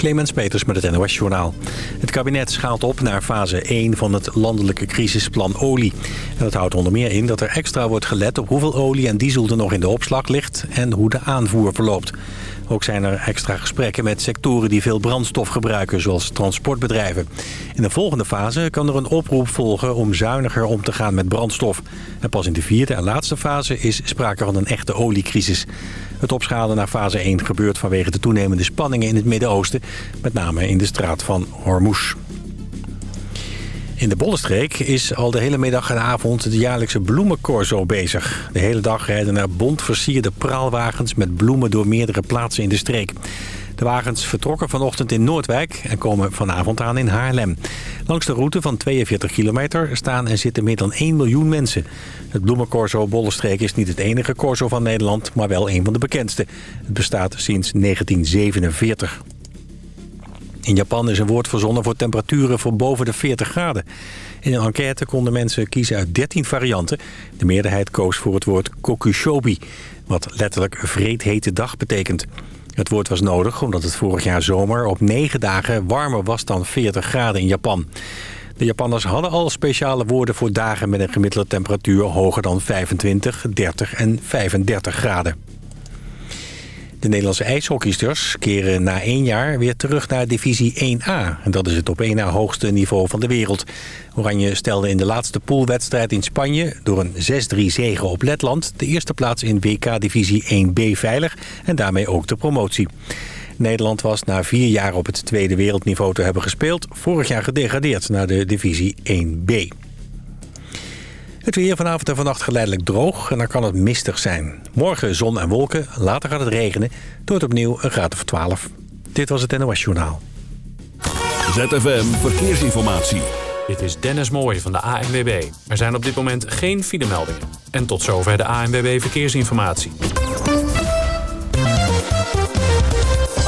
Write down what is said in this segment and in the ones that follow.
Clemens Peters met het NOS Journaal. Het kabinet schaalt op naar fase 1 van het landelijke crisisplan olie. En dat houdt onder meer in dat er extra wordt gelet op hoeveel olie en diesel er nog in de opslag ligt... en hoe de aanvoer verloopt. Ook zijn er extra gesprekken met sectoren die veel brandstof gebruiken, zoals transportbedrijven. In de volgende fase kan er een oproep volgen om zuiniger om te gaan met brandstof. En pas in de vierde en laatste fase is sprake van een echte oliecrisis. Het opschalen naar fase 1 gebeurt vanwege de toenemende spanningen in het Midden-Oosten, met name in de straat van Hormuz. In de Bollenstreek is al de hele middag en avond de jaarlijkse bloemencorso bezig. De hele dag rijden er bont versierde praalwagens met bloemen door meerdere plaatsen in de streek. De wagens vertrokken vanochtend in Noordwijk en komen vanavond aan in Haarlem. Langs de route van 42 kilometer staan en zitten meer dan 1 miljoen mensen. Het bloemencorso Bollenstreek is niet het enige corso van Nederland, maar wel een van de bekendste. Het bestaat sinds 1947. In Japan is een woord verzonnen voor temperaturen van boven de 40 graden. In een enquête konden mensen kiezen uit 13 varianten. De meerderheid koos voor het woord kokushobi, wat letterlijk vreedhete dag betekent. Het woord was nodig omdat het vorig jaar zomer op 9 dagen warmer was dan 40 graden in Japan. De Japanners hadden al speciale woorden voor dagen met een gemiddelde temperatuur hoger dan 25, 30 en 35 graden. De Nederlandse ijshockeysters keren na één jaar weer terug naar divisie 1A. En dat is het op 1A hoogste niveau van de wereld. Oranje stelde in de laatste poolwedstrijd in Spanje... door een 6-3 zege op Letland... de eerste plaats in WK-divisie 1B veilig... en daarmee ook de promotie. Nederland was na vier jaar op het tweede wereldniveau te hebben gespeeld... vorig jaar gedegradeerd naar de divisie 1B. Het weer vanavond en vannacht geleidelijk droog en dan kan het mistig zijn. Morgen zon en wolken, later gaat het regenen. Het wordt opnieuw een graad of 12. Dit was het NOS Journaal. ZFM Verkeersinformatie. Dit is Dennis Mooij van de ANWB. Er zijn op dit moment geen filemeldingen. En tot zover de ANWB Verkeersinformatie.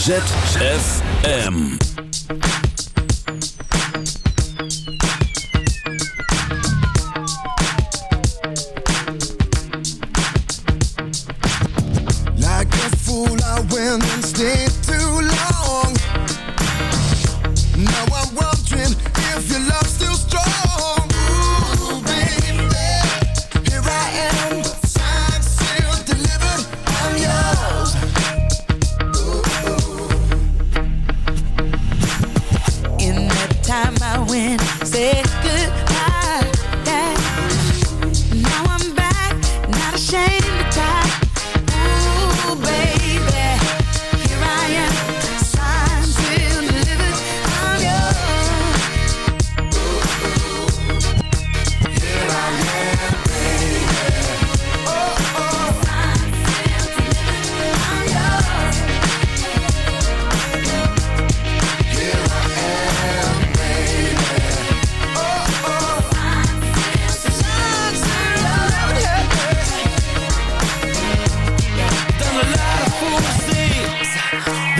ZFM.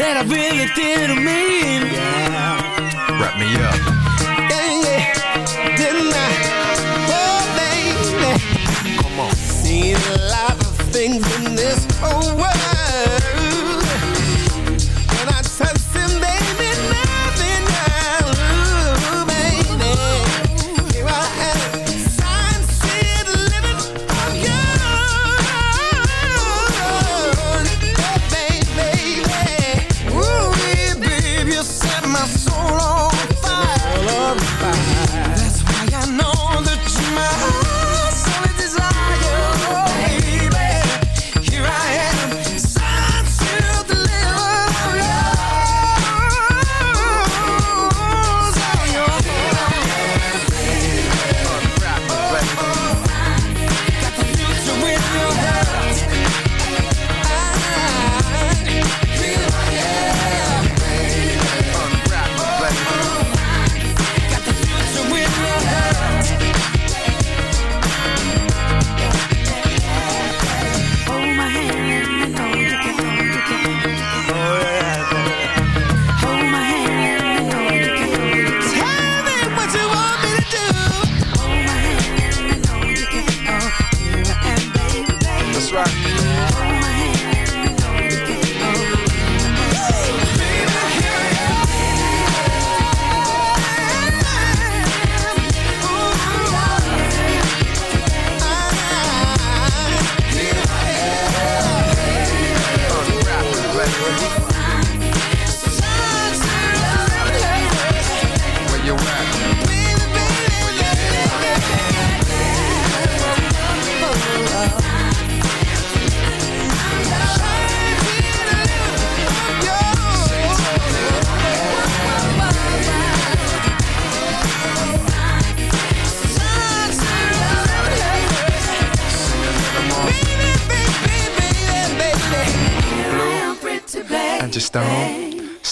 that I really didn't mean. Yeah. Wrap me up.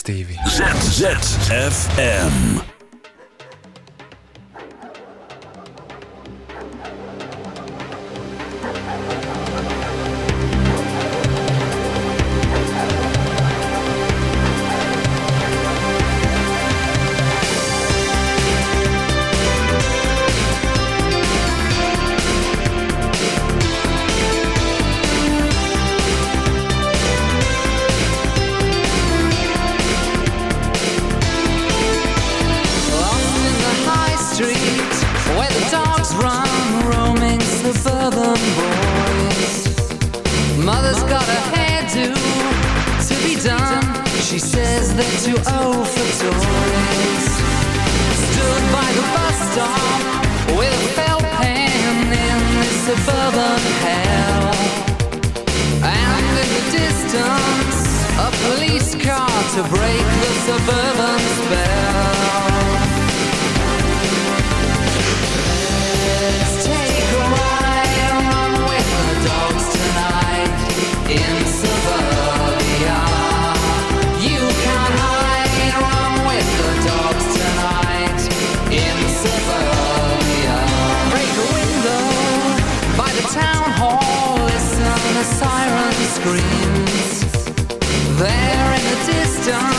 Stevie. ZZFM. done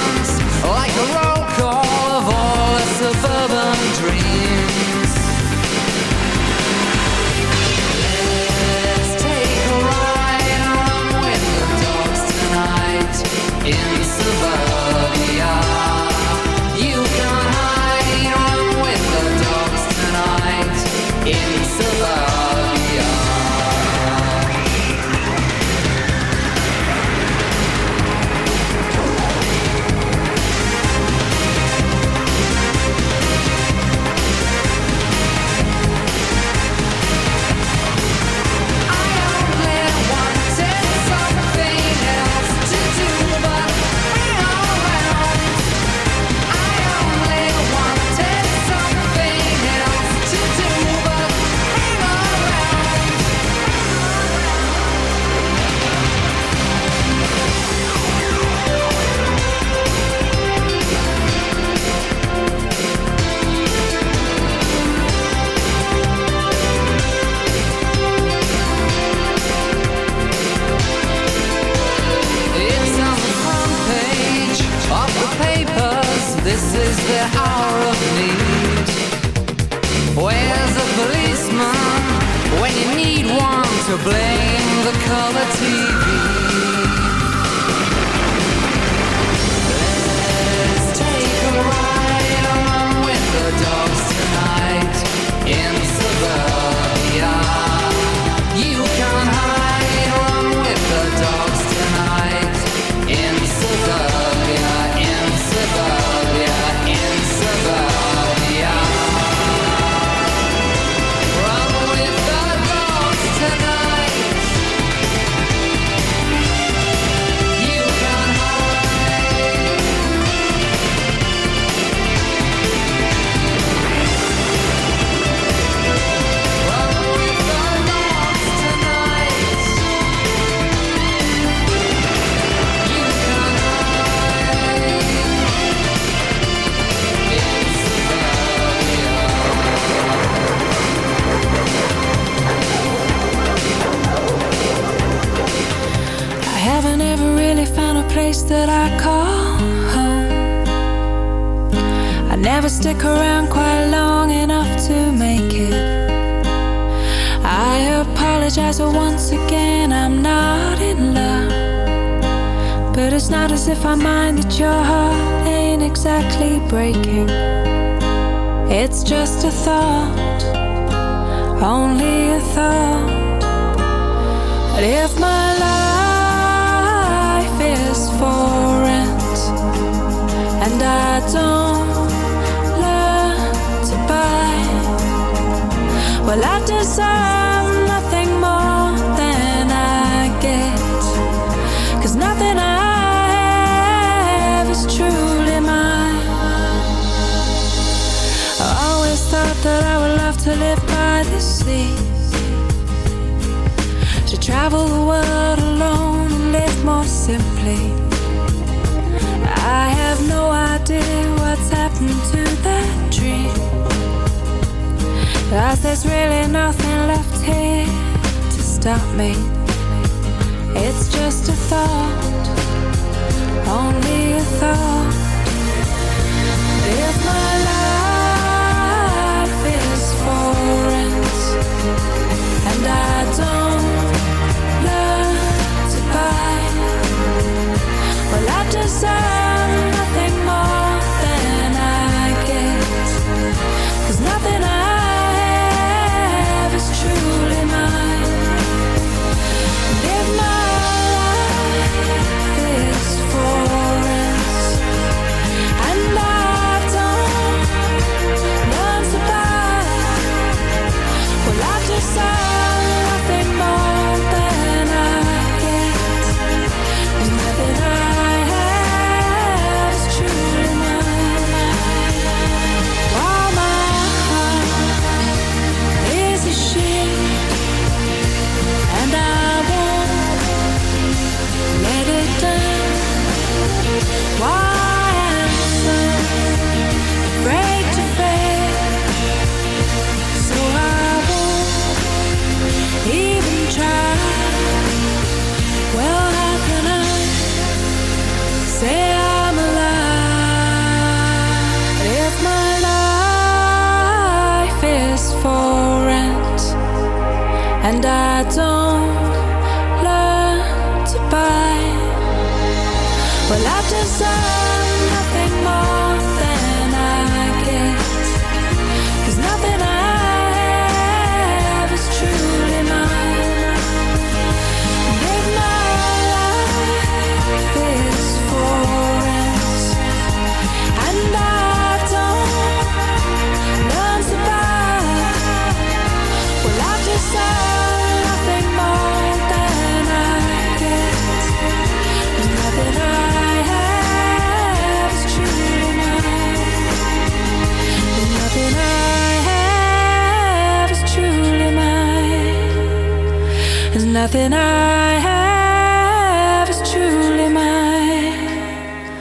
nothing I have is truly mine.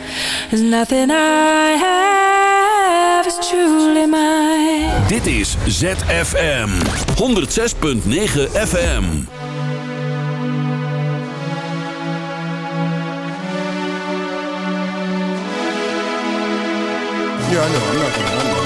There's nothing I have is truly mine. Dit is ZFM 106.9 FM. Yeah, I know. I'm not gonna. I'm not.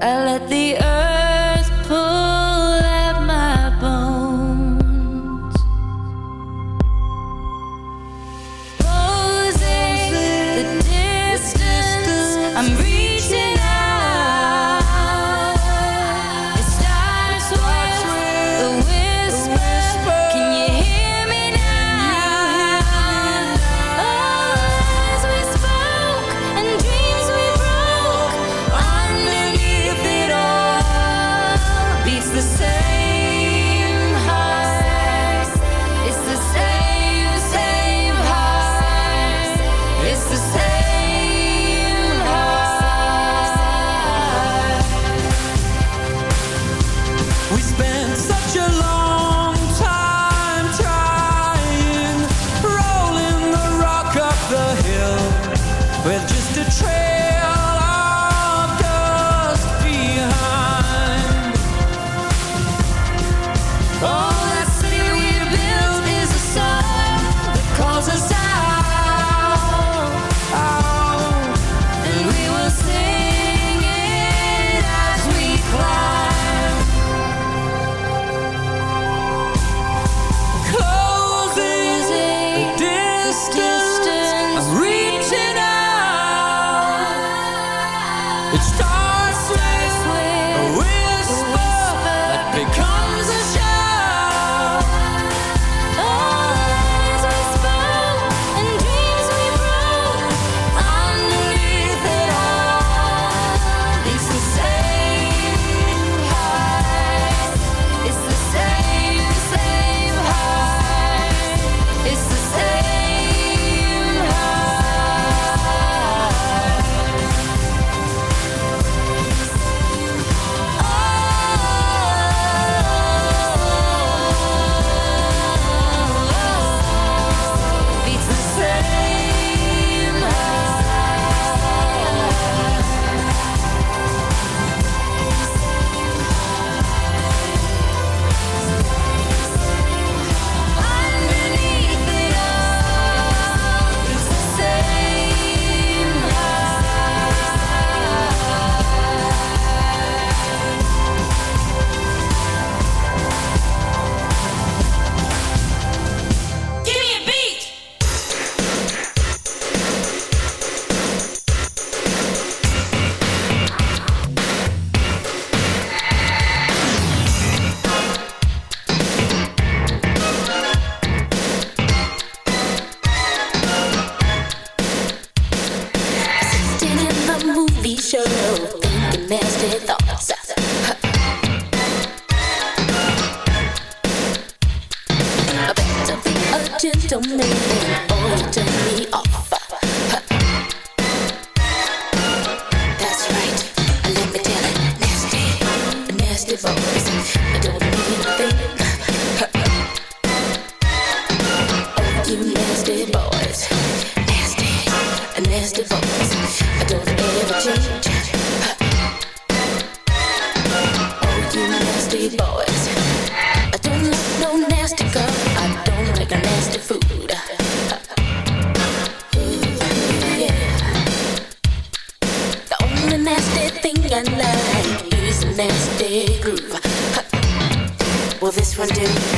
I let the London.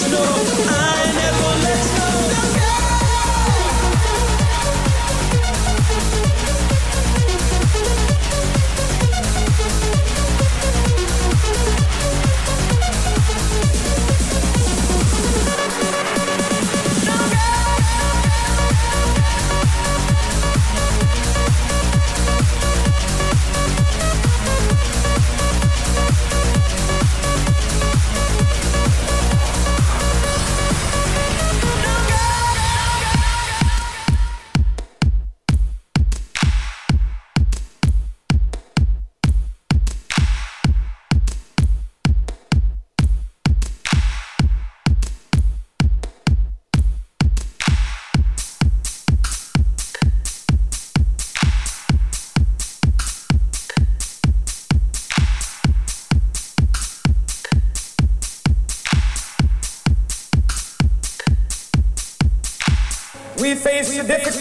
snow. I never let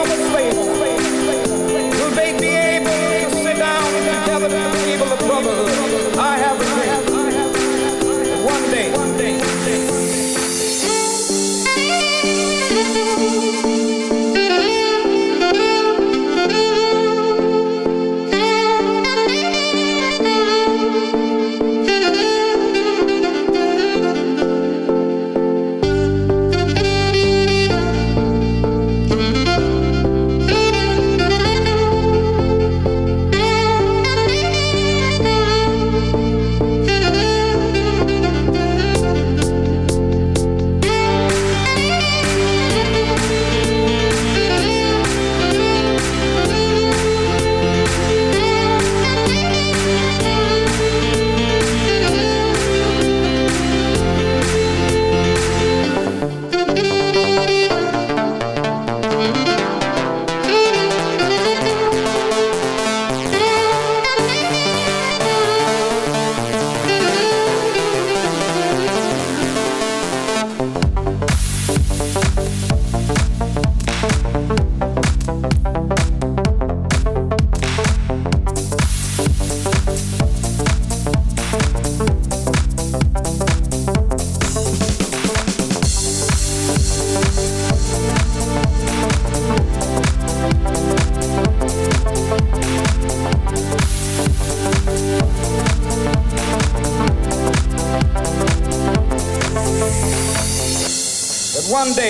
Oh,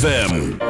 ZFM.